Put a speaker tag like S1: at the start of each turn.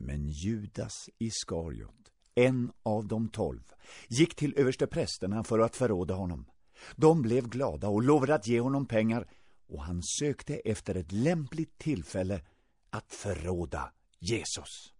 S1: Men Judas Iskariot, en av de tolv, gick till översteprästerna för att förråda honom. De blev glada och lovade att ge honom pengar och han sökte efter ett lämpligt tillfälle att förråda Jesus.